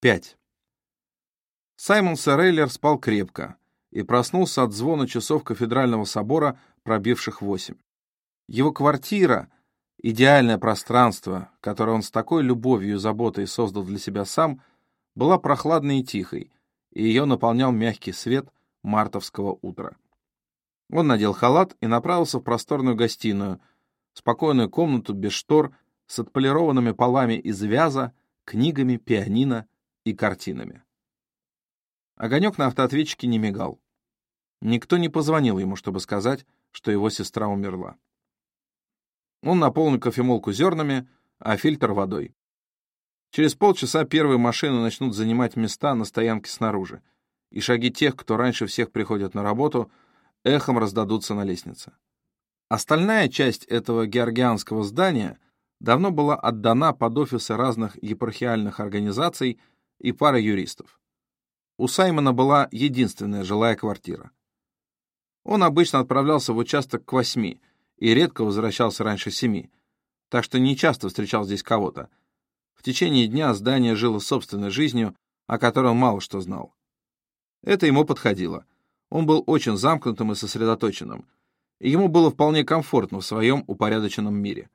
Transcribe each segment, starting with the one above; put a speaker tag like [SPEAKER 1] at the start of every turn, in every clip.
[SPEAKER 1] 5. Саймон Сарейлер спал крепко и проснулся от звона часов кафедрального собора, пробивших восемь. Его квартира, идеальное пространство, которое он с такой любовью и заботой создал для себя сам, была прохладной и тихой, и ее наполнял мягкий свет мартовского утра. Он надел халат и направился в просторную гостиную, спокойную комнату без штор, с отполированными полами из вяза, книгами, пианино и картинами. Огонек на автоответчике не мигал. Никто не позвонил ему, чтобы сказать, что его сестра умерла. Он наполнил кофемолку зернами, а фильтр — водой. Через полчаса первые машины начнут занимать места на стоянке снаружи, и шаги тех, кто раньше всех приходят на работу, эхом раздадутся на лестнице. Остальная часть этого георгианского здания давно была отдана под офисы разных епархиальных организаций и пара юристов. У Саймона была единственная жилая квартира. Он обычно отправлялся в участок к восьми и редко возвращался раньше семи, так что не часто встречал здесь кого-то. В течение дня здание жило собственной жизнью, о которой он мало что знал. Это ему подходило. Он был очень замкнутым и сосредоточенным, и ему было вполне комфортно в своем упорядоченном мире.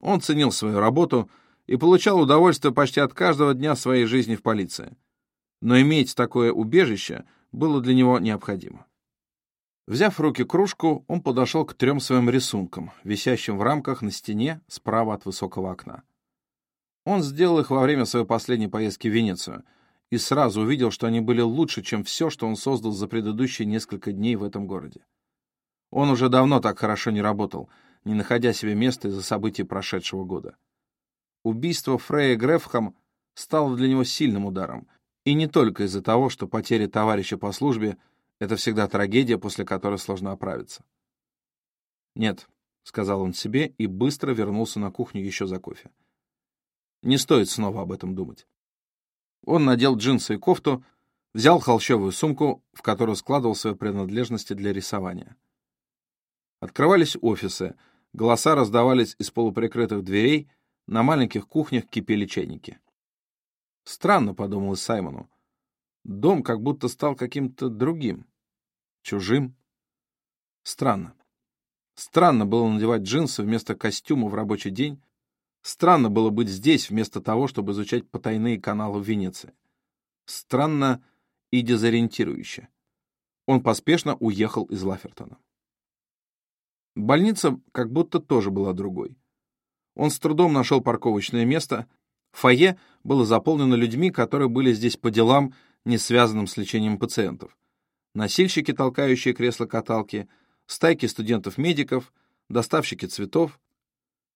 [SPEAKER 1] Он ценил свою работу — и получал удовольствие почти от каждого дня своей жизни в полиции. Но иметь такое убежище было для него необходимо. Взяв в руки кружку, он подошел к трем своим рисункам, висящим в рамках на стене справа от высокого окна. Он сделал их во время своей последней поездки в Венецию и сразу увидел, что они были лучше, чем все, что он создал за предыдущие несколько дней в этом городе. Он уже давно так хорошо не работал, не находя себе места из-за событий прошедшего года. Убийство Фрея Грефхам стало для него сильным ударом, и не только из-за того, что потеря товарища по службе — это всегда трагедия, после которой сложно оправиться. «Нет», — сказал он себе и быстро вернулся на кухню еще за кофе. Не стоит снова об этом думать. Он надел джинсы и кофту, взял холщовую сумку, в которую складывал свои принадлежности для рисования. Открывались офисы, голоса раздавались из полуприкрытых дверей, на маленьких кухнях кипели чайники. Странно, подумалось Саймону. Дом как будто стал каким-то другим, чужим. Странно. Странно было надевать джинсы вместо костюма в рабочий день. Странно было быть здесь вместо того, чтобы изучать потайные каналы в Венеции. Странно и дезориентирующе. Он поспешно уехал из Лафертона. Больница как будто тоже была другой. Он с трудом нашел парковочное место. Фойе было заполнено людьми, которые были здесь по делам, не связанным с лечением пациентов. Носильщики, толкающие кресло-каталки, стайки студентов-медиков, доставщики цветов,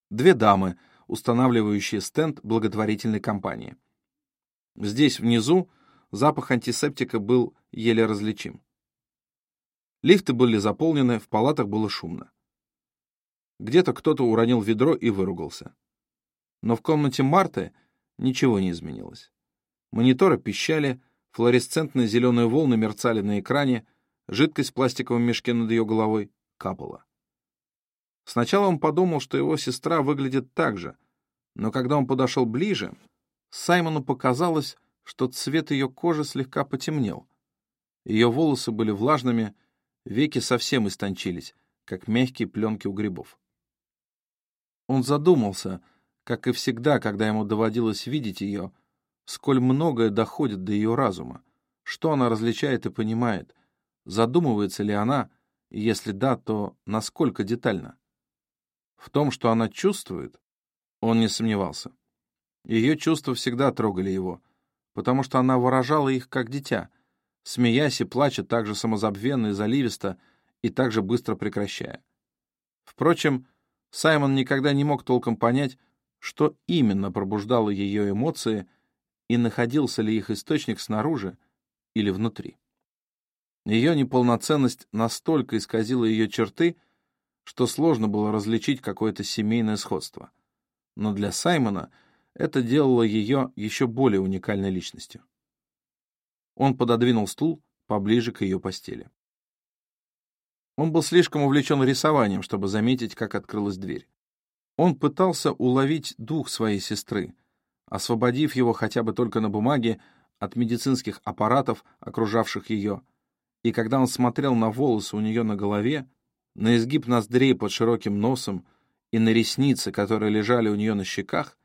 [SPEAKER 1] две дамы, устанавливающие стенд благотворительной компании. Здесь, внизу, запах антисептика был еле различим. Лифты были заполнены, в палатах было шумно. Где-то кто-то уронил ведро и выругался. Но в комнате Марты ничего не изменилось. Мониторы пищали, флуоресцентные зеленые волны мерцали на экране, жидкость в пластиковом мешке над ее головой капала. Сначала он подумал, что его сестра выглядит так же, но когда он подошел ближе, Саймону показалось, что цвет ее кожи слегка потемнел. Ее волосы были влажными, веки совсем истончились, как мягкие пленки у грибов. Он задумался, как и всегда, когда ему доводилось видеть ее, сколь многое доходит до ее разума, что она различает и понимает, задумывается ли она, и если да, то насколько детально. В том, что она чувствует, он не сомневался. Ее чувства всегда трогали его, потому что она выражала их как дитя, смеясь и плача так же самозабвенно и заливисто, и так же быстро прекращая. Впрочем, Саймон никогда не мог толком понять, что именно пробуждало ее эмоции и находился ли их источник снаружи или внутри. Ее неполноценность настолько исказила ее черты, что сложно было различить какое-то семейное сходство. Но для Саймона это делало ее еще более уникальной личностью. Он пододвинул стул поближе к ее постели. Он был слишком увлечен рисованием, чтобы заметить, как открылась дверь. Он пытался уловить дух своей сестры, освободив его хотя бы только на бумаге от медицинских аппаратов, окружавших ее. И когда он смотрел на волосы у нее на голове, на изгиб ноздрей под широким носом и на ресницы, которые лежали у нее на щеках,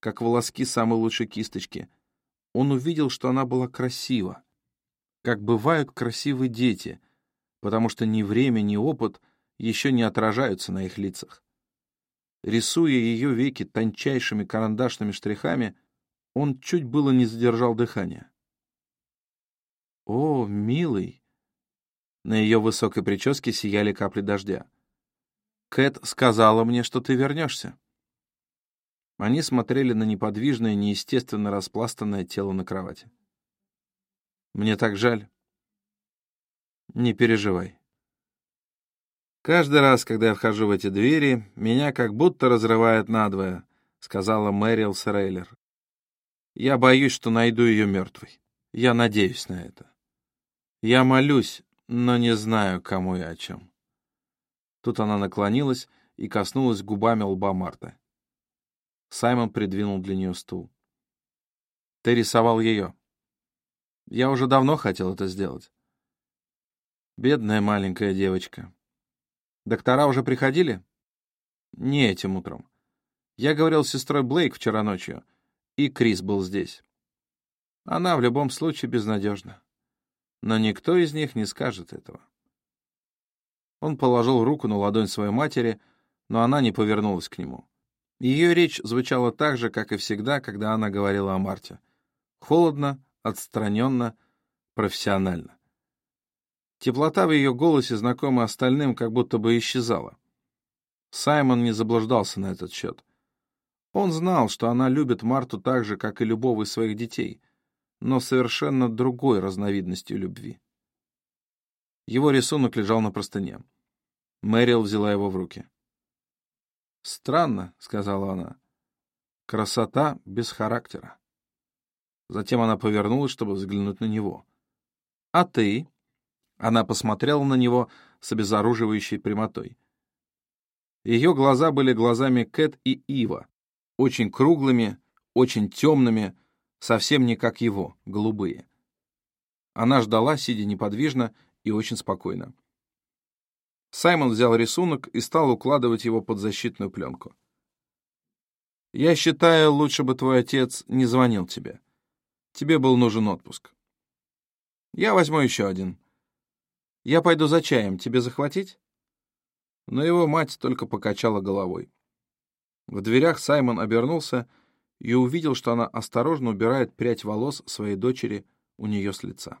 [SPEAKER 1] как волоски самой лучшей кисточки, он увидел, что она была красива, как бывают красивые дети, потому что ни время, ни опыт еще не отражаются на их лицах. Рисуя ее веки тончайшими карандашными штрихами, он чуть было не задержал дыхание. «О, милый!» На ее высокой прическе сияли капли дождя. «Кэт сказала мне, что ты вернешься». Они смотрели на неподвижное, неестественно распластанное тело на кровати. «Мне так жаль». «Не переживай. Каждый раз, когда я вхожу в эти двери, меня как будто разрывает надвое», — сказала Мэрил Срейлер. «Я боюсь, что найду ее мертвой. Я надеюсь на это. Я молюсь, но не знаю, кому и о чем». Тут она наклонилась и коснулась губами лба Марты. Саймон придвинул для нее стул. «Ты рисовал ее. Я уже давно хотел это сделать. Бедная маленькая девочка. Доктора уже приходили? Не этим утром. Я говорил с сестрой Блейк вчера ночью, и Крис был здесь. Она в любом случае безнадежна. Но никто из них не скажет этого. Он положил руку на ладонь своей матери, но она не повернулась к нему. Ее речь звучала так же, как и всегда, когда она говорила о Марте. Холодно, отстраненно, профессионально. Теплота в ее голосе, знакомая остальным, как будто бы исчезала. Саймон не заблуждался на этот счет. Он знал, что она любит Марту так же, как и любого из своих детей, но совершенно другой разновидностью любви. Его рисунок лежал на простыне. Мэрил взяла его в руки. «Странно», — сказала она. «Красота без характера». Затем она повернулась, чтобы взглянуть на него. «А ты?» Она посмотрела на него с обезоруживающей прямотой. Ее глаза были глазами Кэт и Ива, очень круглыми, очень темными, совсем не как его, голубые. Она ждала, сидя неподвижно и очень спокойно. Саймон взял рисунок и стал укладывать его под защитную пленку. «Я считаю, лучше бы твой отец не звонил тебе. Тебе был нужен отпуск. Я возьму еще один. Я пойду за чаем. Тебе захватить?» Но его мать только покачала головой. В дверях Саймон обернулся и увидел, что она осторожно убирает прядь волос своей дочери у нее с лица.